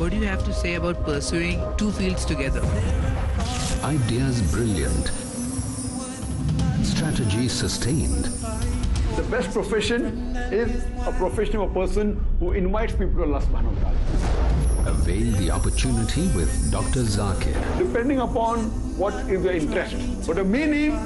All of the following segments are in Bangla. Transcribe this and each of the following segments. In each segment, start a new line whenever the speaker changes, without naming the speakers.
What do you have to say about pursuing two fields together?
Ideas brilliant. Strategy sustained.
The best profession is a profession of a person who invites people to Allah subhanahu wa ta'ala.
Avail the opportunity with Dr. Zakir.
Depending upon what is your interest. But the main aim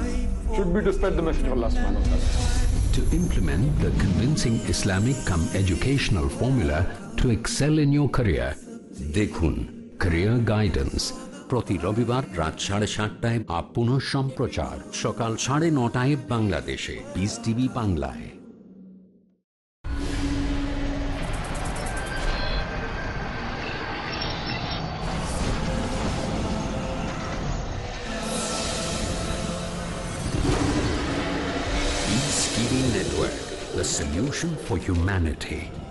should be to spread the message of Allah subhanahu wa ta'ala.
To implement the convincing Islamic come educational formula to excel in your career. দেখুন ক্রিয়া গাইডেন্স প্রতি রবিবার রাত সাড়ে সাতটায় বা সম্প্রচার সকাল সাড়ে নটায় বাংলাদেশে। বিস টিভি বাংলায়। সলিউশন ফর হিউম্যানিটি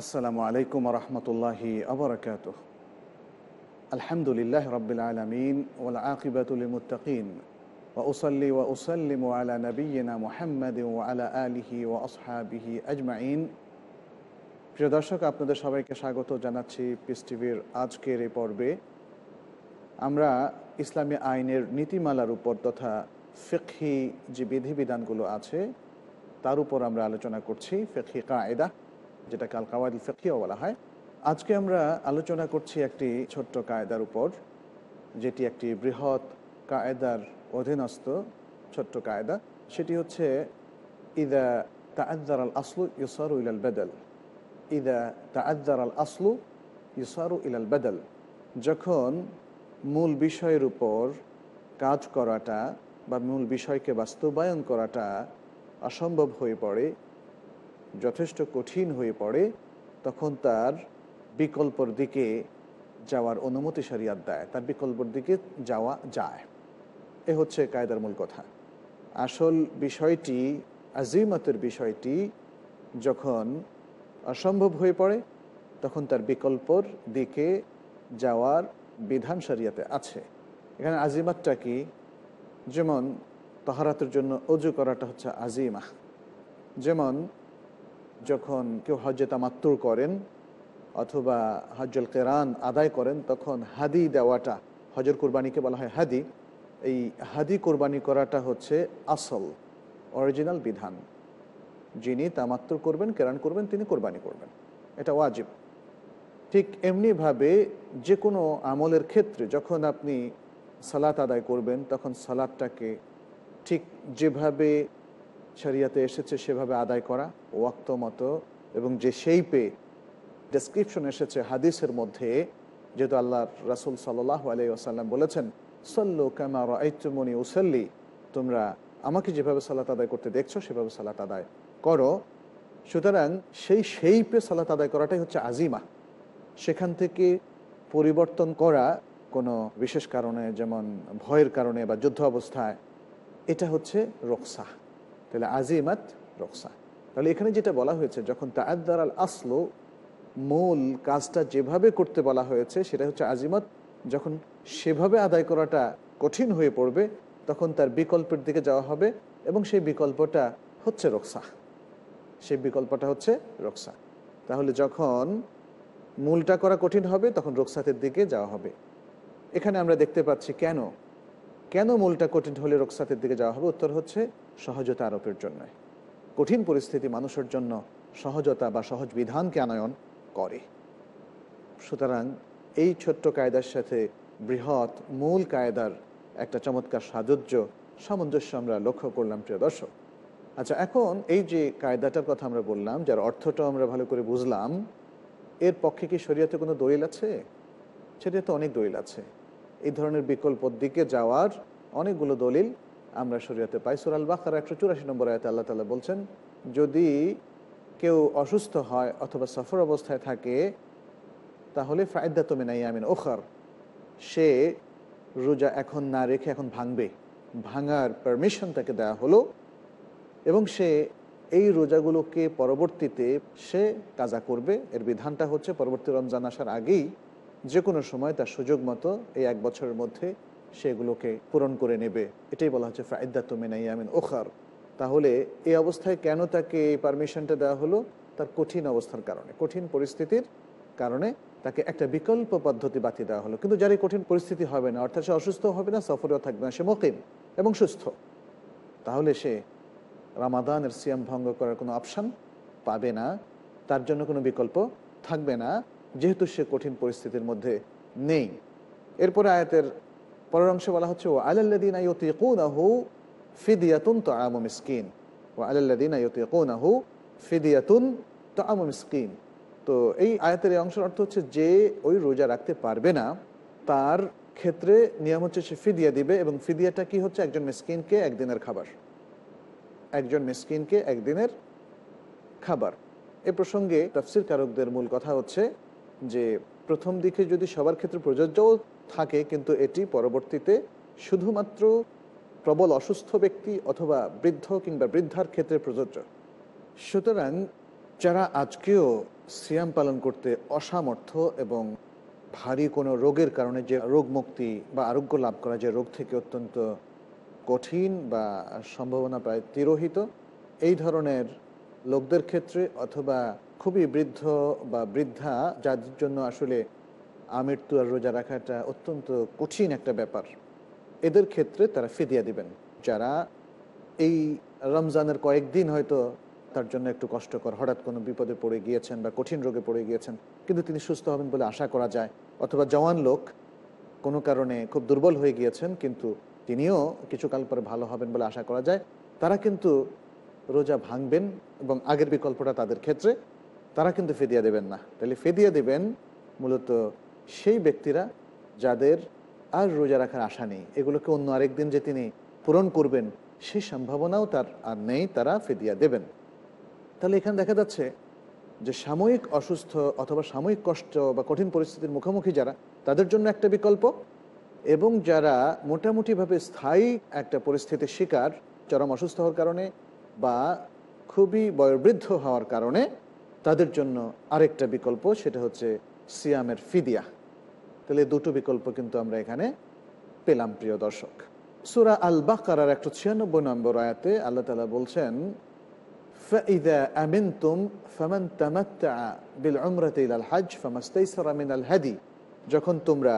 আসসালামু আলাইকুম রহমতুল্লাহি আবরকাত আলহামদুলিল্লাহ রবিল আলমিন ওলা আকিবাতুল মুতাকিন ওসল্লি ও ওসল্লিম আলা নবীনা মোহাম্মদ ও আলা আলিহি ও আসহাবিহি আজমাইন। প্রিয় দর্শক, আপনাদের সবাইকে স্বাগত জানাচ্ছি পিস টিভির আজকের এই পর্বে। আমরা ইসলামী আইনের নীতিমালার উপর তথা ফিকহি যে বিধিবিধানগুলো আছে, তার উপর আমরা আলোচনা করছি, ফিকহি কায়দা। যেটাকে আল কাওয়াদিল ফিকিও বলা হয়। আজকে আমরা আলোচনা করছি একটি ছোট্ট কায়দার উপর, যেটি একটি বৃহৎ কায়দার অধীনস্থ ছোট্ট কায়দা। সেটি হচ্ছে, ইদা তাআদ্দার আল আসলু ইউসারু ইলাল বেদল। ইদা তাআদ্দার আল আসলু ইউসারু ইলাল বেদল। যখন মূল বিষয়ের উপর কাজ করাটা বা মূল বিষয়কে বাস্তবায়ন করাটা অসম্ভব হয়ে পড়ে যথেষ্ট কঠিন হয়ে পড়ে, তখন তার বিকল্পর দিকে যাওয়ার অনুমতি সারিয়াত দেয়। তার বিকল্পর দিকে যাওয়া যায়। এ হচ্ছে কায়দার মূল কথা। আসল বিষয়টি, আজিমতের বিষয়টি যখন অসম্ভব হয়ে পড়ে, তখন তার বিকল্পর দিকে যাওয়ার বিধান সারিয়াতে আছে। এখানে আজিমাতটা কি? যেমন তহারাতের জন্য অজু করাটা হচ্ছে আজিমা। যেমন যখন কেউ হজ্জে তামাত্তুর করেন অথবা হজ্জল কেরান আদায় করেন, তখন হাদি দেওয়াটা হজর কোরবানিকে বলা হয় হাদি, এই হাদি কোরবানি করাটা হচ্ছে আসল, অরিজিনাল বিধান। যিনি তামাত্তুর করবেন, কেরান করবেন, তিনি কোরবানি করবেন। এটা ওয়াজিব। ঠিক এমনিভাবে যে কোনো আমলের ক্ষেত্রে যখন আপনি সালাত আদায় করবেন, তখন সালাদটাকে ঠিক যেভাবে শরিয়াতে এসেছে সেভাবে আদায় করা, ওয়াক্ত মতো, এবং যে সেইপে ডেসক্রিপশন এসেছে হাদিসের মধ্যে, যেহেতু আল্লাহ রাসুল সাল্লাহ আলাই আসাল্লাম বলেছেন, সল্লু কামার আইতুমনি উসল্লি তোমরা আমাকে যেভাবে সালাত আদায় করতে দেখছ, সেভাবে সালাত আদায় করো। সুতরাং সেই সেইপে সালাত আদায় করাটাই হচ্ছে আজিমা। সেখান থেকে পরিবর্তন করা কোনো বিশেষ কারণে, যেমন ভয়ের কারণে বা যুদ্ধ অবস্থায় এটা হচ্ছে রোকসা তাহলে আজিমাত রোকসা তাহলে এখানে যেটা বলা হয়েছে, যখন তাদ্দার আল আসলো মূল কাজটা যেভাবে করতে বলা হয়েছে, সেটা হচ্ছে আজিমাত যখন সেভাবে আদায় করাটা কঠিন হয়ে পড়বে, তখন তার বিকল্পের দিকে যাওয়া হবে এবং সেই বিকল্পটা হচ্ছে রোকসা সেই বিকল্পটা হচ্ছে রোকসা তাহলে যখন মূলটা করা কঠিন হবে, তখন রোকসাতের দিকে যাওয়া হবে। এখানে আমরা দেখতে পাচ্ছি কেন কেন মূলটা কঠিন হলে রোকসাতের দিকে যাওয়া হবে? উত্তর হচ্ছে সহজতা আরোপের জন্য। কঠিন পরিস্থিতি মানুষের জন্য সহজতা বা সহজ বিধানকে আনয়ন করে। সুতরাং এই ছোট্ট কায়দার সাথে বৃহৎ মূল কায়দার একটা চমৎকার সাজুজ্য, সামঞ্জস্য আমরা লক্ষ্য করলাম, প্রিয় দর্শক। আচ্ছা এখন এই যে কায়দাটার কথা আমরা বললাম, যার অর্থটা আমরা ভালো করে বুঝলাম, এর পক্ষে কি শরীয়তে কোনো দলিল আছে? সেটা তো অনেক দলিল আছে। এই ধরনের বিকল্প দিকে যাওয়ার অনেকগুলো দলিল আমরা শরীয়তে পাই। সুরাল বাকার একশো চুরাশি নম্বর আয়তে আল্লাহ তালা বলছেন, যদি কেউ অসুস্থ হয় অথবা সফর অবস্থায় থাকে, তাহলে ফায়দা তো মেনাই আমিন ওখার সে রোজা এখন না রেখে এখন ভাঙবে। ভাঙার পারমিশন তাকে দেওয়া হলো এবং সে এই রোজাগুলোকে পরবর্তীতে সে কাজা করবে। এর বিধানটা হচ্ছে, পরবর্তী রমজান আসার আগেই যে কোনো সময় তার সুযোগ মতো এই এক বছরের মধ্যে সেগুলোকে পূরণ করে নেবে। এটাই বলা হচ্ছে ফায়দাত মেনাইয়ামিন ওখার তাহলে এই অবস্থায় কেন তাকে এই পারমিশনটা দেওয়া হলো? তার কঠিন অবস্থার কারণে, কঠিন পরিস্থিতির কারণে তাকে একটা বিকল্প পদ্ধতি বাতি দেওয়া হলো। কিন্তু যার এই কঠিন পরিস্থিতি হবে না, অর্থাৎ সে অসুস্থ হবে না, সফরেও থাকবে না, সে মকিম এবং সুস্থ। তাহলে সে রামাদানের সিয়াম ভঙ্গ করার কোনো অপশান পাবে না, তার জন্য কোনো বিকল্প থাকবে না। যেহেতু সে কঠিন পরিস্থিতির মধ্যে নেই। এরপরে আয়াতের পরের অংশে বলা হচ্ছে ও আলাল্লাদিন আইয়তিকুনাহু ফিদিয়াতুন তাআমু মিসকিন। ও আলাল্লাদিন আইয়তিকুনাহু ফিদিয়াতুন তাআমু মিসকিন। তো এই আয়াতের এই অংশের অর্থ হচ্ছে, যে ওই রোজা রাখতে পারবে না, তার ক্ষেত্রে নিয়ম হচ্ছে সে ফিদিয়া দিবে এবং ফিদিয়াটা কি হচ্ছে? একজন মিসকিনকে একদিনের খাবার। একজন মিসকিনকে একদিনের খাবার। এ প্রসঙ্গে তফসির কারকদের মূল কথা হচ্ছে যে প্রথম দিকে যদি সবার ক্ষেত্রে প্রযোজ্যও থাকে, কিন্তু এটি পরবর্তীতে শুধুমাত্র প্রবল অসুস্থ ব্যক্তি অথবা বৃদ্ধ কিংবা বৃদ্ধার ক্ষেত্রে প্রযোজ্য। সুতরাং যারা আজকেও সিয়াম পালন করতে অসামর্থ্য এবং ভারী কোনো রোগের কারণে যে রোগ মুক্তি বা আরোগ্য লাভ করা যে রোগ থেকে অত্যন্ত কঠিন বা সম্ভাবনা প্রায় তিরোহিত, এই ধরনের লোকদের ক্ষেত্রে অথবা খুবই বৃদ্ধ বা বৃদ্ধা, যাদের জন্য আসলে আমৃত্যু আর রোজা রাখাটা অত্যন্ত কঠিন একটা ব্যাপার। এদের ক্ষেত্রে তারা ফিদিয়া দিবেন। যারা এই রমজানের কয়েকদিন হয়তো তার জন্য একটু কষ্টকর, হঠাৎ কোনো বিপদে পড়ে গিয়েছেন বা কঠিন রোগে পড়ে গিয়েছেন, কিন্তু তিনি সুস্থ হবেন বলে আশা করা যায়, অথবা জওয়ান লোক কোনো কারণে খুব দুর্বল হয়ে গিয়েছেন, কিন্তু তিনিও কিছুকাল পরে ভালো হবেন বলে আশা করা যায়। তারা কিন্তু রোজা ভাঙবেন এবং আগের বিকল্পটা তাদের ক্ষেত্রে তারা কিন্তু ফেদিয়া দেবেন না। তাহলে ফেদিয়া দেবেন মূলত সেই ব্যক্তিরা যাদের আর রোজা রাখার আশা নেই। এগুলোকে অন্য আরেকদিন যে তিনি পূরণ করবেন সেই সম্ভাবনাও তার আর নেই, তারা ফেদিয়া দেবেন। তাহলে এখানে দেখা যাচ্ছে যে সাময়িক অসুস্থ অথবা সাময়িক কষ্ট বা কঠিন পরিস্থিতির মুখোমুখি যারা, তাদের জন্য একটা বিকল্প এবং যারা মোটামুটিভাবে স্থায়ী একটা পরিস্থিতির শিকার, চরম অসুস্থ হওয়ার কারণে বা খুবই বয়োবৃদ্ধ হওয়ার কারণে তাদের জন্য আরেকটা বিকল্প সেটা হচ্ছে সিয়ামের ফিদিয়া তাহলে দুটো বিকল্প কিন্তু আমরা এখানে পেলাম প্রিয় দর্শক সুরা আল বাকার একশো ছিয়ানব্বই নম্বর আয়াতে আল্লাহ তালা বলছেন فإذا أمنتم فمن تمتع بالعمرة إلى الحج فما استيسر من الهدي যখন তোমরা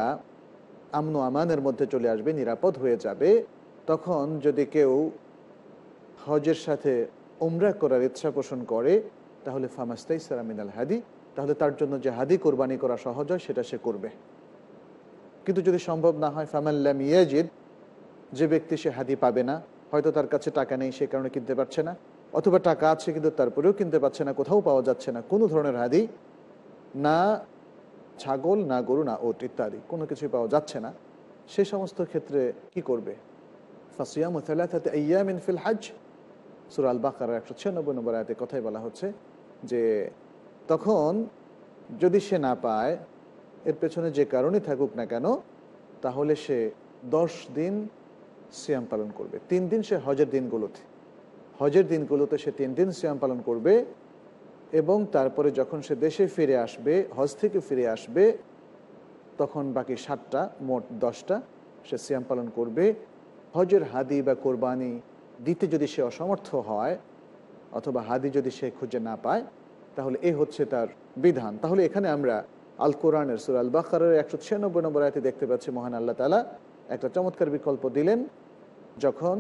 আমন আমানের মধ্যে চলে আসবে নিরাপদ হয়ে যাবে তখন যদি কেউ হজের সাথে উমরা করার ইচ্ছা পোষণ করে তাহলে ফামাস্তাই সারামিনাল হাদি, তাহলে তার জন্য যে হাদি কোরবানি করা সহজ হয়, সেটা সে করবে। কিন্তু যদি সম্ভব না হয় ফামাল্লাম ইয়াজিদ, যে ব্যক্তি সে হাদি পাবে না, হয়তো তার কাছে টাকা নেই, সে কারণে কিনতে পারছে না, অথবা টাকা আছে কিন্তু তারপরেও কিনতে পারছে না, কোথাও পাওয়া যাচ্ছে না, কোনো ধরনের হাদি, না ছাগল, না গরু, না ওট ইত্যাদি, কোনো কিছুই পাওয়া যাচ্ছে না, সে সমস্ত ক্ষেত্রে কি করবে? ফাসিয়াম ফিল হাজ। সুরাল বাকার একশো ছিয়ানব্বই নম্বর আয়তে কথাই বলা হচ্ছে যে তখন যদি সে না পায়, এর পেছনে যে কারণে থাকুক না কেন, তাহলে সে দশ দিন সিয়াম পালন করবে। তিন দিন সে হজের দিনগুলোতে। হজের দিনগুলোতে সে তিন দিন সিয়াম পালন করবে এবং তারপরে যখন সে দেশে ফিরে আসবে, হজ থেকে ফিরে আসবে, তখন বাকি সাতটা, মোট দশটা সে সিয়াম পালন করবে। হজের হাদি বা কোরবানি দিতে যদি সে অসমর্থ হয় অথবা হাদি যদি সে খুঁজে না পায়, তাহলে এ হচ্ছে তার বিধান। তাহলে এখানে আমরা আল কোরআনের সুর আল বাকারের একশো ছিয়ানব্বই নম্বর আয়তে দেখতে পাচ্ছি, মহান আল্লাহ তালা একটা চমৎকার বিকল্প দিলেন, যখন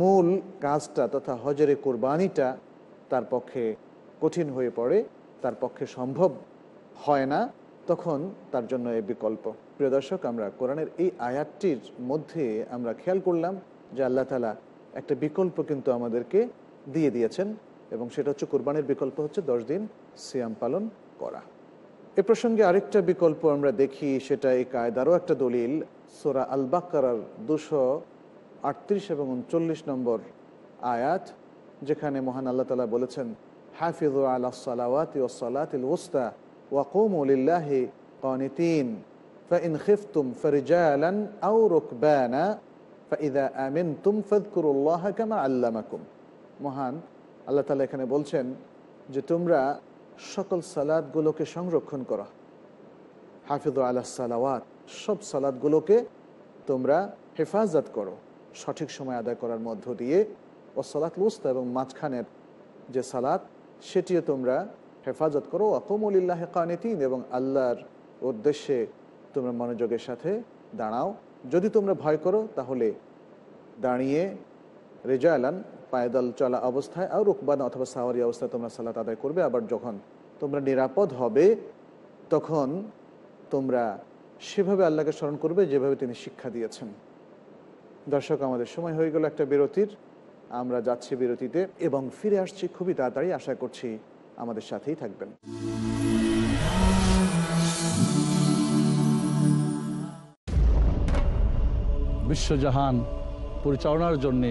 মূল কাজটা তথা হজরে কোরবানিটা তার পক্ষে কঠিন হয়ে পড়ে, তার পক্ষে সম্ভব হয় না, তখন তার জন্য এই বিকল্প। প্রিয় দর্শক, আমরা কোরআনের এই আয়াতটির মধ্যে আমরা খেয়াল করলাম যে আল্লাহ তালা একটা বিকল্প কিন্তু আমাদেরকে দিয়ে দিয়েছেন এবং সেটা হচ্ছে কোরবানির বিকল্প হচ্ছে দশ দিন সিয়াম পালন করা এ প্রসঙ্গে আরেকটা বিকল্প আমরা দেখি সেটা এই কায়দারও একটা দলিল সোরা আল বাকার দুশো আটত্রিশ এবং উনচল্লিশ নম্বর আয়াত যেখানে মহান আল্লাহ তালা বলেছেন হাফিজ আলা সালাওয়াতি ও সালাতিল ওস্তা ওয়াকুম উলিল্লাহি قانتين فإن خفتم فرجالا أو ركبانا فإذا آمنتم فاذكروا الله كما علمكم মহান, আল্লাহ তালা এখানে বলছেন যে তোমরা সকল সালাদগুলোকে সংরক্ষণ করো। হাফিজ আল্লাহ সালাওয়াত, সব সালাদগুলোকে তোমরা হেফাজত করো। সঠিক সময় আদায় করার মধ্য দিয়ে ও সালাত লুস্তা এবং মাঝখানের যে সালাত, সেটিও তোমরা হেফাজত করো। আকমুলিল্লাহ কানিতিন, এবং আল্লাহর উদ্দেশ্যে তোমরা মনোযোগের সাথে দাঁড়াও। যদি তোমরা ভয় করো, তাহলে দাঁড়িয়ে রেজায়ালান পায়দল চলা অবস্থায় আর রুকবান অথবা সাওয়ারি অবস্থায় তোমরা সালাত আদায় করবে। আবার যখন তোমরা নিরাপদ হবে, তখন তোমরা সেভাবে আল্লাহকে স্মরণ করবে যেভাবে তিনি শিক্ষা দিয়েছেন। দর্শক, আমাদের সময় হয়ে গেল একটা বিরতির। আমরা যাচ্ছি বিরতিতে এবং ফিরে আসছি খুবই তাড়াতাড়ি। আশা করছি আমাদের সাথেই থাকবেন।
বিশ্বজাহান পরিচালনার জন্যে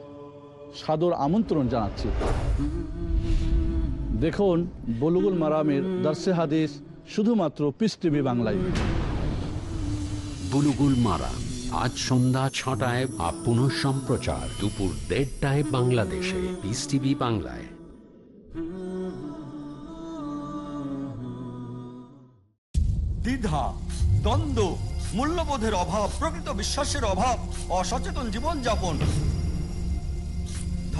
সাদর আমন্ত্রণ জানাচ্ছি। দেখুন বলুগুল মারামের দার্সে হাদিস শুধুমাত্র পিস টিভি বাংলায়।
বুলুগুল মারা আজ সন্ধ্যা ছটায় আপ পুনঃ সম্প্রচার দুপুর দেড়টায় বাংলাদেশে পিস টিভি বাংলায়।
দ্বিধা দ্বন্দ্ব মূল্যবোধের অভাব প্রকৃত বিশ্বাসের অভাব অসচেতন জীবনযাপন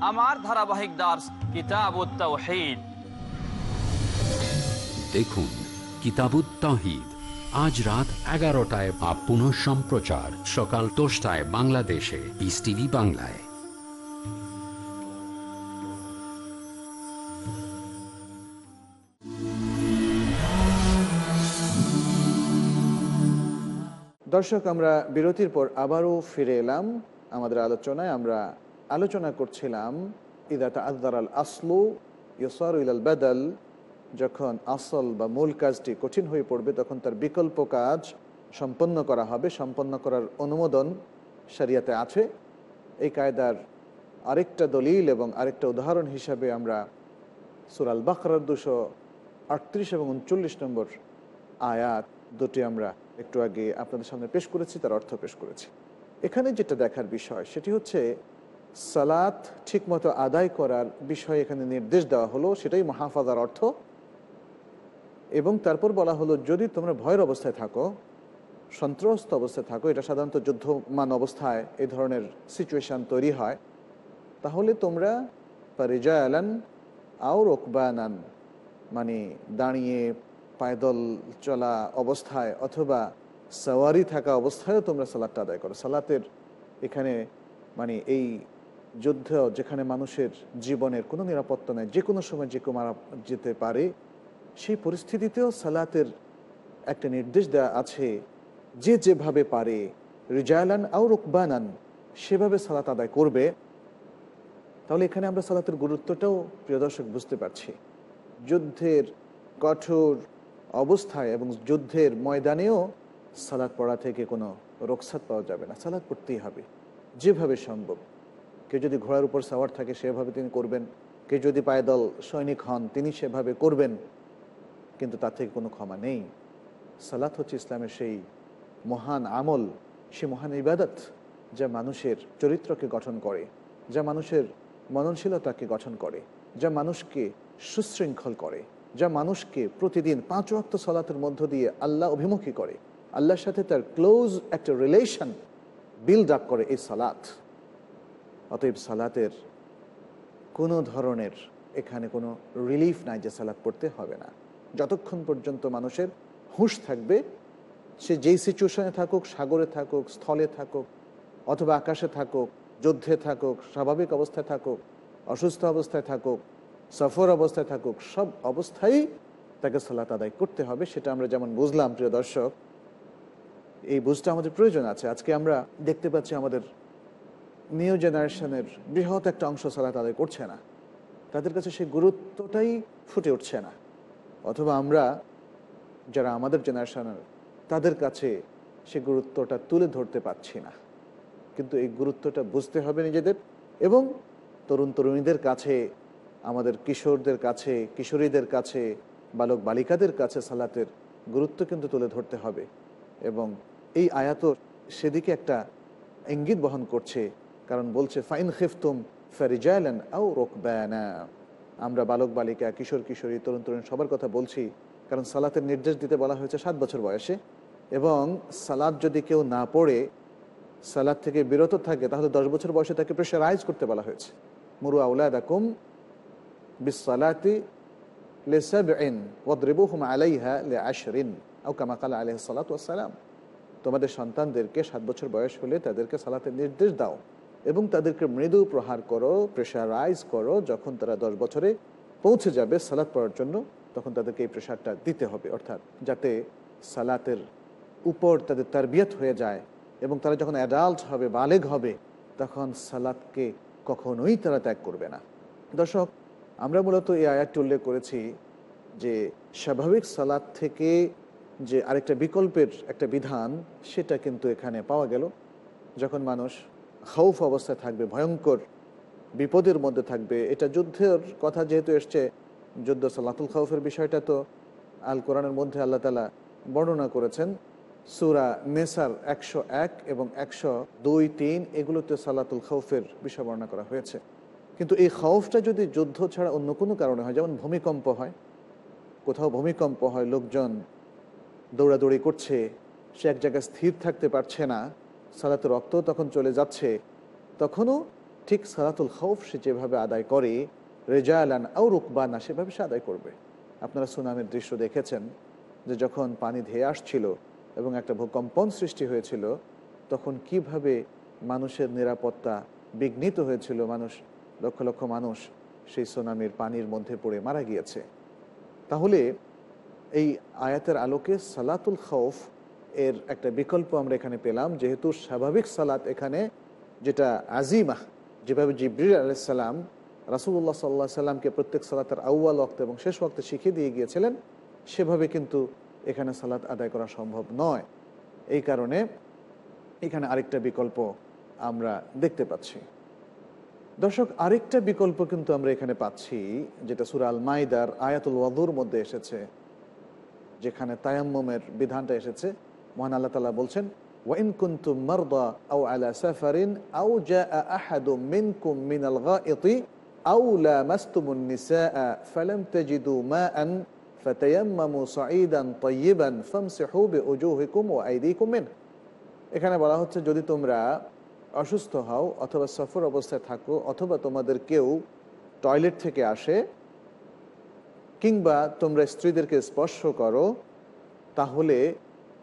আমার ধারাবাহিক দাস কিতাবুত তাওহীদ
দেখুন কিতাবুত তাহিদ আজ রাত এগারোটায় বা পুনঃ সম্প্রচার সকাল দশটায় বাংলাদেশে পিস টিভি বাংলায়।
দর্শক আমরা বিরতির পর আবারও ফিরে এলাম আমাদের আলোচনায়। আমরা আলোচনা করছিলাম ইদাতা আদার আল আসলু ইয়সর ইলাল বেদাল যখন আসল বা মূল কাজটি কঠিন হয়ে পড়বে, তখন তার বিকল্প কাজ সম্পন্ন করা হবে, সম্পন্ন করার অনুমোদন সারিয়াতে আছে। এই কায়দার আরেকটা দলিল এবং আরেকটা উদাহরণ হিসাবে আমরা সুরাল বাকরার দুশো আটত্রিশ এবং উনচল্লিশ নম্বর আয়াত দুটি আমরা একটু আগে আপনাদের সামনে পেশ করেছি, তার অর্থ পেশ করেছি। এখানে যেটা দেখার বিষয়, সেটি হচ্ছে সালাত ঠিকমতো আদায় করার বিষয়ে এখানে নির্দেশ দেওয়া হলো, সেটাই মহাফাজার অর্থ। এবং তারপর বলা হলো, যদি তোমরা ভয়ের অবস্থায় থাকো, সন্ত্রস্ত অবস্থায় থাকো, এটা সাধারণত যুদ্ধমান অবস্থায় এই ধরনের সিচুয়েশান তৈরি হয়, তাহলে তোমরা পারিজা আলান আও রোকবানান মানে দাঁড়িয়ে পায়দল চলা অবস্থায় অথবা সওয়ারি থাকা অবস্থায়ও তোমরা সালাদটা আদায় করো। সালাতের এখানে মানে এই যুদ্ধ যেখানে মানুষের জীবনের কোনো নিরাপত্তা নেই, যে কোনো সময় যে কেউ মারা যেতে পারে, সেই পরিস্থিতিতেও সালাতের একটা নির্দেশ দেওয়া আছে, যে যেভাবে পারে রিজায়ালান আও রুকবানান, সেভাবে সালাত আদায় করবে। তাহলে এখানে আমরা সালাতের গুরুত্বটাও, প্রিয় দর্শক, বুঝতে পারছি। যুদ্ধের কঠোর অবস্থায় এবং যুদ্ধের ময়দানেও সালাদ পড়া থেকে কোনো রোকসাত পাওয়া যাবে না। সালাদ পড়তেই হবে, যেভাবে সম্ভব। কেউ যদি ঘোড়ার উপর সাওয়ার থাকে, সেভাবে তিনি করবেন। কেউ যদি পায়দল সৈনিক হন, তিনি সেভাবে করবেন। কিন্তু তার থেকে কোনো ক্ষমা নেই। সালাত হচ্ছে ইসলামের সেই মহান আমল সে মহান ইবাদত যা মানুষের চরিত্রকে গঠন করে, যা মানুষের মননশীলতাকে গঠন করে, যা মানুষকে সুশৃঙ্খল করে, যা মানুষকে প্রতিদিন পাঁচ ওয়াক্ত সলাতের মধ্য দিয়ে আল্লাহ অভিমুখী করে। আল্লাহর সাথে তার ক্লোজ একটা রিলেশন বিল্ড আপ করে এই সালাত। অতএব সালাতের কোনো ধরনের এখানে কোনো রিলিফ নাই যে সালাত পড়তে হবে না। যতক্ষণ পর্যন্ত মানুষের হুঁশ থাকবে, সে যেই সিচুয়েশনে থাকুক, সাগরে থাকুক, স্থলে থাকুক, অথবা আকাশে থাকুক, যুদ্ধে থাকুক, স্বাভাবিক অবস্থায় থাকুক, অসুস্থ অবস্থায় থাকুক, সফর অবস্থায় থাকুক, সব অবস্থায় তাকে সালাত আদায় করতে হবে, সেটা আমরা যেমন বুঝলাম, প্রিয় দর্শক। এই বুঝটা আমাদের প্রয়োজন আছে। আজকে আমরা দেখতে পাচ্ছি আমাদের নিউ জেনারেশনের বৃহৎ একটা অংশ সালাত আদায় করছে না। তাদের কাছে সেই গুরুত্বটাই ফুটে উঠছে না। অথবা আমরা, যারা আমাদের জেনারেশনের তাদের কাছে সে গুরুত্বটা তুলে ধরতে পারছি না। কিন্তু এই গুরুত্বটা বুঝতে হবে নিজেদের এবং তরুণ তরুণীদের কাছে, আমাদের কিশোরদের কাছে, কিশোরীদের কাছে, বালক বালিকাদের কাছে সালাতের গুরুত্ব কিন্তু তুলে ধরতে হবে। এবং এই আয়াত সেদিকে একটা ইঙ্গিত বহন করছে কারণ বলছে, ফাইন খিফতুম ফেরিজাইলেন আও রোকব্যানা আমরা বালক, বালিকা, কিশোর, কিশোরী, তরুণ তরুণ, সবার কথা বলছি, কারণ সালাতের নির্দেশ দিতে বলা হয়েছে সাত বছর বয়সে। এবং সালাদ যদি কেউ না পড়ে সালাদ থেকে বিরত থাকে, তাহলে দশ বছর বয়সে তাকে প্রেশারাইজ করতে বলা হয়েছে। মুরু আউলা আউলাদাকুম বিসালাতি আলাইহা লে কামাকাল সালাত তোমাদের সন্তানদেরকে সাত বছর বয়স হলে তাদেরকে সালাতের নির্দেশ দাও। এবং তাদেরকে মৃদু প্রহার করো প্রেশারাইজ করো, যখন তারা দশ বছরে পৌঁছে যাবে সালাদ পড়ার জন্য, তখন তাদেরকে এই প্রেশারটা দিতে হবে, অর্থাৎ যাতে সালাতের উপর তাদের তারবিয়ত হয়ে যায় এবং তারা যখন অ্যাডাল্ট হবে, বালেগ হবে, তখন সালাদকে কখনোই তারা ত্যাগ করবে না। দর্শক, আমরা মূলত এই আয়াতটি উল্লেখ করেছি যে স্বাভাবিক সালাদ থেকে যে আরেকটা বিকল্পের একটা বিধান, সেটা কিন্তু এখানে পাওয়া গেল। যখন মানুষ খৌফ অবস্থায় থাকবে, ভয়ঙ্কর বিপদের মধ্যে থাকবে। এটা যুদ্ধের কথা যেহেতু এসছে, যুদ্ধ সালাতুল খৌফের বিষয়টা তো আল কোরআনের মধ্যে আল্লাহ তালা বর্ণনা করেছেন। সুরা নেসার একশো এক এবং একশো দুই তিন, এগুলোতে সালাতুল খৌফের বিষয় বর্ণনা করা হয়েছে। কিন্তু এই খৌফটা যদি যুদ্ধ ছাড়া অন্য কোনো কারণে হয়, যেমন ভূমিকম্প হয়, কোথাও ভূমিকম্প হয়, লোকজন দৌড়াদৌড়ি করছে, সে এক জায়গায় স্থির থাকতে পারছে না সালাতুল রক্ত তখন চলে যাচ্ছে, তখনও ঠিক সালাতুল খৌফ সে যেভাবে আদায় করে রেজায়ালান আও রুকবানা সেভাবে সে আদায় করবে। আপনারা সুনামের দৃশ্য দেখেছেন যে যখন পানি ধেয়ে আসছিল এবং একটা ভূকম্পন সৃষ্টি হয়েছিল, তখন কীভাবে মানুষের নিরাপত্তা বিঘ্নিত হয়েছিল, মানুষ, লক্ষ লক্ষ মানুষ সেই সুনামির পানির মধ্যে পড়ে মারা গিয়েছে। তাহলে এই আয়াতের আলোকে সালাতুল খৌফ এর একটা বিকল্প আমরা এখানে পেলাম, যেহেতু স্বাভাবিক সালাত এখানে যেটা আজিমা যেভাবে জিব্রির আলাইসাল্লাম রাসুল্লাহ সাল্লাহ সাল্লামকে প্রত্যেক সালাতের আউ্য়াল ওক্ত এবং শেষ ওক্তে শিখিয়ে দিয়ে গিয়েছিলেন, সেভাবে কিন্তু এখানে সালাত আদায় করা সম্ভব নয়। এই কারণে এখানে আরেকটা বিকল্প আমরা দেখতে পাচ্ছি। দর্শক, আরেকটা বিকল্প কিন্তু আমরা এখানে পাচ্ছি, যেটা সুরাল মাইদার আয়াতুল ওয়াদুর মধ্যে এসেছে, যেখানে তায়াম্মমের বিধানটা এসেছে। মহান আল্লাহ তালা বলছেন ওয়াইন কুন্তুম মারদা আও আলা সাফারিন আও জা আহাদু মিনকুম মিনাল গাইতি আও লামাস্তুমুন নিসাআ ফালাম তাজিদু মাআন ফাতায়াম্মামু সাঈদান তাইয়িবান ফামসিহু বিউজুহিকুম ওয়া আইদিকুম এখানে বলা হচ্ছে, যদি তোমরা অসুস্থ হও অথবা সফর অবস্থায় থাকো অথবা তোমাদের কেউ টয়লেট থেকে আসে কিংবা তোমরা স্ত্রীদেরকে স্পর্শ করো, তাহলে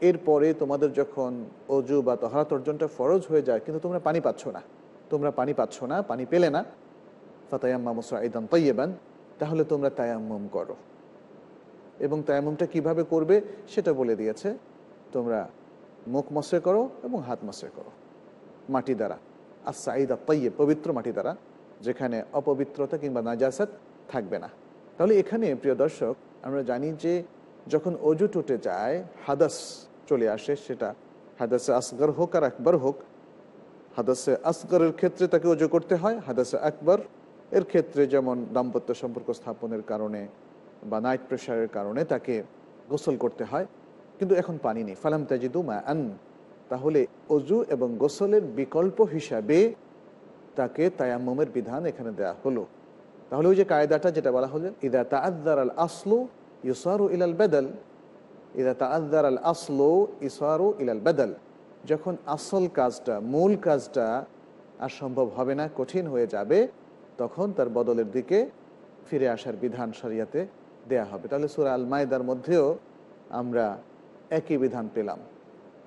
এরপরে তোমাদের যখন অজু বা তহারাত অর্জনটা ফরজ হয়ে যায়, কিন্তু তোমরা পানি পাচ্ছ না। তোমরা পানি পাচ্ছ না, পানি পেলে না। ফাতায়াম্মা মুসরাইদান তৈবান তাহলে তোমরা তায়াম্মম করো। এবং তায়াম্মুমটা কীভাবে করবে সেটা বলে দিয়েছে, তোমরা মুখ মশরে করো এবং হাত মশরে করো। মাটি দ্বারা। আর সাইদা তৈয়ে পবিত্র মাটি দ্বারা, যেখানে অপবিত্রতা কিংবা নাজাসাত থাকবে না। তাহলে এখানে, প্রিয় দর্শক, আমরা জানি যে যখন অজু টুটে যায়, হাদাস চলে আসে সেটা। হাদাসে আসগর হোক আর আকবর হোক। হাদাসে আসগরের ক্ষেত্রে তাকে অজু করতে হয়, হাদাসে আকবর এর ক্ষেত্রে যেমন দাম্পত্য সম্পর্ক স্থাপনের কারণে বা নাইট প্রেশারের কারণে তাকে গোসল করতে হয়। কিন্তু এখন পানি নেই। ফালাম তাজিদু মা আন তাহলে অজু এবং গোসলের বিকল্প হিসাবে তাকে তায়াম্মমের বিধান এখানে দেয়া হলো। তাহলে ওই যে কায়দাটা যেটা বলা হলো, ইদা তাআদ্দার আল আসলু ইউসারু ইলাল বেদল ইদা তাআদ্দার আল আসলু ইসারু ইলাল বেদল যখন আসল কাজটা, মূল কাজটা আর সম্ভব হবে না, কঠিন হয়ে যাবে, তখন তার বদলের দিকে ফিরে আসার বিধান সরিয়াতে দেয়া হবে। তাহলে সুরা আল মায়দার মধ্যেও আমরা একই বিধান পেলাম।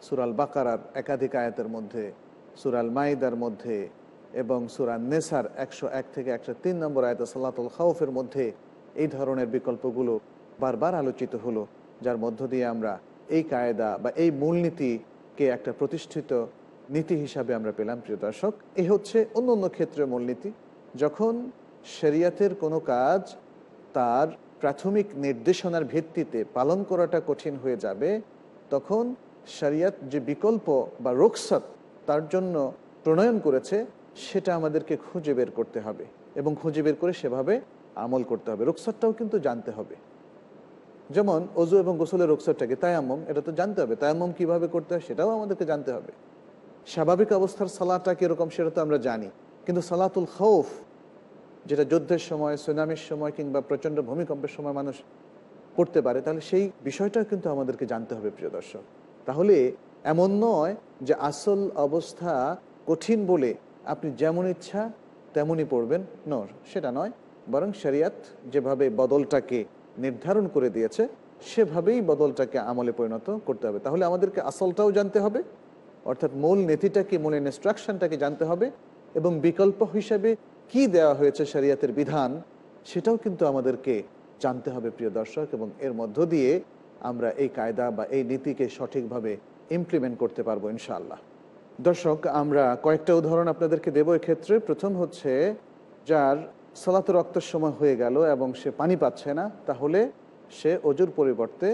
সুরাল বাকারার একাধিক আয়াতের মধ্যে সুরাল মাইদার মধ্যে এবং সুরাল নেসার একশো এক থেকে একশো তিন নম্বর আয়ত সাল্লাতুল খাউফের মধ্যে এই ধরনের বিকল্পগুলো বারবার আলোচিত হলো, যার মধ্য দিয়ে আমরা এই কায়দা বা এই মূলনীতিকে একটা প্রতিষ্ঠিত নীতি হিসাবে আমরা পেলাম, প্রিয় দর্শক। এই হচ্ছে অন্য অন্য ক্ষেত্রে মূলনীতি। যখন শরিয়াতের কোনো কাজ তার প্রাথমিক নির্দেশনার ভিত্তিতে পালন করাটা কঠিন হয়ে যাবে, তখন শরিয়াত যে বিকল্প বা রোকসাত তার জন্য প্রণয়ন করেছে, সেটা আমাদেরকে খুঁজে বের করতে হবে এবং খুঁজে বের করে সেভাবে আমল করতে হবে। রোকসাতটাও কিন্তু জানতে হবে। যেমন অজু এবং গোসলের রোকসাতটাকে তায়াম্মম, এটা তো জানতে হবে। তায়াম্মম কীভাবে করতে হয় সেটাও আমাদেরকে জানতে হবে। স্বাভাবিক অবস্থার সালাটা কীরকম সেটা তো আমরা জানি। কিন্তু সালাতুল খৌফ যেটা যুদ্ধের সময়, সুনামির সময় কিংবা প্রচণ্ড ভূমিকম্পের সময় মানুষ পড়তে পারে, তাহলে সেই বিষয়টাও কিন্তু আমাদেরকে জানতে হবে, প্রিয় দর্শক। তাহলে এমন নয় যে আসল অবস্থা কঠিন বলে আপনি যেমন ইচ্ছা তেমনই পড়বেন। ন সেটা নয়। বরং শরিয়াত যেভাবে বদলটাকে নির্ধারণ করে দিয়েছে, সেভাবেই বদলটাকে আমলে পরিণত করতে হবে। তাহলে আমাদেরকে আসলটাও জানতে হবে, অর্থাৎ মূল নীতিটাকে, মূল ইনস্ট্রাকশনটাকে জানতে হবে এবং বিকল্প হিসাবে কি দেওয়া হয়েছে শরিয়াতের বিধান, সেটাও কিন্তু আমাদেরকে জানতে হবে, প্রিয় দর্শক, এবং এর মধ্য দিয়ে আমরা এই কায়দা বা এই নীতিকে সঠিকভাবে ইমপ্লিমেন্ট করতে পারব, ইনশাআল্লাহ। দর্শক, আমরা কয়েকটা উদাহরণ আপনাদেরকে দেবো ক্ষেত্রে প্রথম হচ্ছে, যার সালাত রক্তের সময় হয়ে গেল এবং সে পানি পাচ্ছে না, তাহলে সে অজুর পরিবর্তে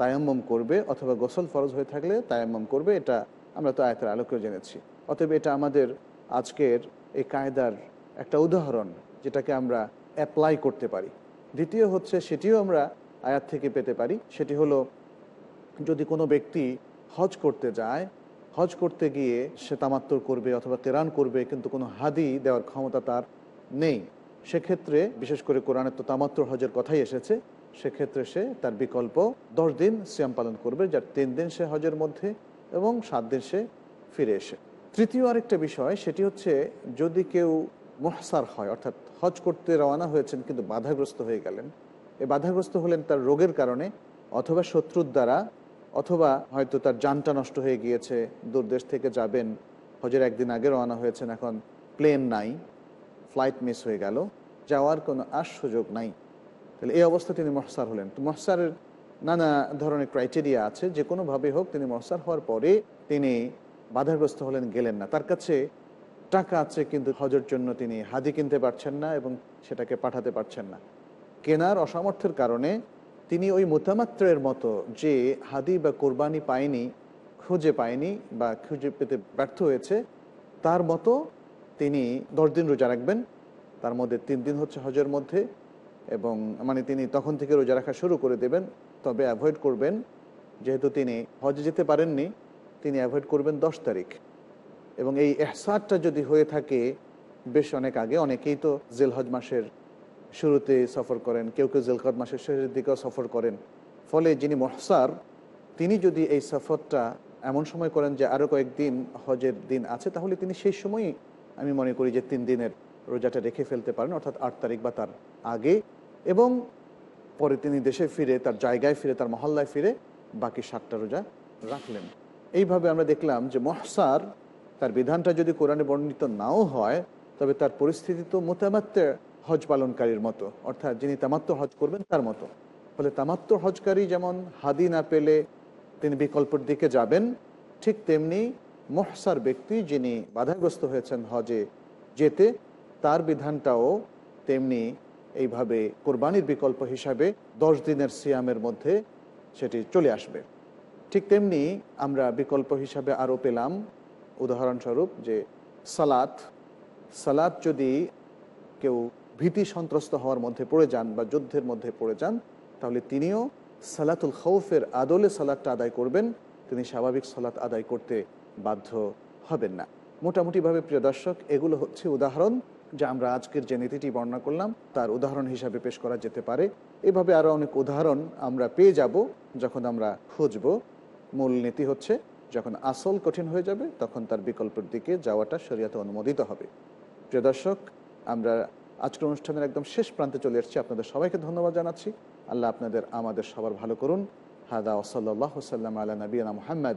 তায়াম্মম করবে অথবা গোসল ফরজ হয়ে থাকলে তায়াম্মম করবে, এটা আমরা তো আয়তের আলোকেও জেনেছি। অতএব এটা আমাদের আজকের এই কায়দার একটা উদাহরণ যেটাকে আমরা অ্যাপ্লাই করতে পারি। দ্বিতীয় হচ্ছে সেটিও আমরা আয়াত থেকে পেতে পারি, সেটি হলো যদি কোনো ব্যক্তি হজ করতে যায়, হজ করতে গিয়ে সে তামাত্তর করবে অথবা তেরান করবে, কিন্তু কোনো হাদি দেওয়ার ক্ষমতা তার নেই। সেক্ষেত্রে, বিশেষ করে কোরআনের তো তামাত্র হজের কথাই এসেছে, সেক্ষেত্রে সে তার বিকল্প দশ দিন শ্যাম পালন করবে, যার তিন দিন সে হজের মধ্যে এবং সাত দিন সে ফিরে এসে। তৃতীয় আরেকটা বিষয়, সেটি হচ্ছে যদি কেউ মহসার হয়, অর্থাৎ হজ করতে রওনা হয়েছেন কিন্তু বাধাগ্রস্ত হয়ে গেলেন এই বাধাগ্রস্ত হলেন তার রোগের কারণে অথবা শত্রুর দ্বারা, অথবা হয়তো তার যানটা নষ্ট হয়ে গিয়েছে, দূর দেশ থেকে যাবেন, হজের একদিন আগে রওনা হয়েছেন, এখন প্লেন নাই ফ্লাইট মিস হয়ে গেল, যাওয়ার কোনো আশ সুযোগ নাই। তাহলে এই অবস্থা তিনি মহসার হলেন। তো মহসারের নানা ধরনের ক্রাইটেরিয়া আছে, যে কোনোভাবে হোক তিনি মহসার হওয়ার পরে তিনি বাধাগ্রস্ত হলেন, গেলেন না। তার কাছে টাকা আছে, কিন্তু হজের জন্য তিনি হাদি কিনতে পারছেন না এবং সেটাকে পাঠাতে পারছেন না। কেনার অসামর্থ্যের কারণে তিনি ওই মোতামাত্রের মতো যে হাদি বা কোরবানি পায়নি, খুঁজে পায়নি বা খুঁজে পেতে ব্যর্থ হয়েছে, তার মতো তিনি দশ দিন রোজা রাখবেন। তার মধ্যে তিন দিন হচ্ছে হজের মধ্যে এবং মানে তিনি তখন থেকে রোজা রাখা শুরু করে দেবেন। তবে অ্যাভয়েড করবেন, যেহেতু তিনি হজে যেতে পারেননি, তিনি অ্যাভয়েড করবেন দশ তারিখ। এবং এই এহসারটা যদি হয়ে থাকে, বেশ অনেক আগে, অনেকেই তো জেলহজ মাসের শুরুতে সফর করেন, কেউ কেউ জেলহজ মাসের শেষের দিকেও সফর করেন। ফলে যিনি মহসার, তিনি যদি এই সফরটা এমন সময় করেন যে আরও কয়েকদিন হজের দিন আছে, তাহলে তিনি সেই সময়ই আমি মনে করি যে তিন দিনের রোজাটা রেখে ফেলতে পারেন, অর্থাৎ আট তারিখ বা তার আগে এবং পরে তিনি দেশে ফিরে, তার জায়গায় ফিরে, তার মহল্লায় ফিরে বাকি সাতটা রোজা রাখলেন। এইভাবে আমরা দেখলাম যে মহসার তার বিধানটা যদি কোরআনে বর্ণিত নাও হয়, তবে তার পরিস্থিতি তো মোতামাত্তে হজ পালনকারীর মতো, অর্থাৎ যিনি তামাত্ম হজ করবেন তার মতো। ফলে তামাত্ম হজকারী যেমন হাদি না পেলে তিনি বিকল্পের দিকে যাবেন, ঠিক তেমনি মহসার ব্যক্তি যিনি বাধাগ্রস্ত হয়েছেন হজে যেতে, তার বিধানটাও তেমনি এইভাবে কোরবানির বিকল্প হিসাবে দশ দিনের সিয়ামের মধ্যে সেটি চলে আসবে। ঠিক তেমনি আমরা বিকল্প হিসাবে আরও পেলাম, উদাহরণস্বরূপ যে সালাত সালাত যদি কেউ ভীতি সন্ত্রস্ত হওয়ার মধ্যে পড়ে যান বা যুদ্ধের মধ্যে পড়ে যান, তাহলে তিনিও সালাতুল খৌফের আদলে সালাদটা আদায় করবেন। তিনি স্বাভাবিক সালাত আদায় করতে বাধ্য হবেন না। মোটামুটিভাবে প্রিয় দর্শক, এগুলো হচ্ছে উদাহরণ যা আমরা আজকের যে নীতিটি বর্ণনা করলাম, তার উদাহরণ হিসাবে পেশ করা যেতে পারে। এভাবে আরও অনেক উদাহরণ আমরা পেয়ে যাব যখন আমরা খুঁজব। মূল নীতি হচ্ছে, যখন আসল কঠিন হয়ে যাবে, তখন তার বিকল্পের দিকে যাওয়াটা শরীয়তে অনুমোদিত হবে। প্রিয় দর্শক, আমরা আজকের অনুষ্ঠানের একদম শেষ প্রান্তে চলে এসেছি। আপনাদের সবাইকে ধন্যবাদ জানাচ্ছি। আল্লাহ আপনাদের আমাদের সবার ভালো করুন। হাদা ওসল্লাহ সাল্লাম আলা নবীনা মোহাম্মদ।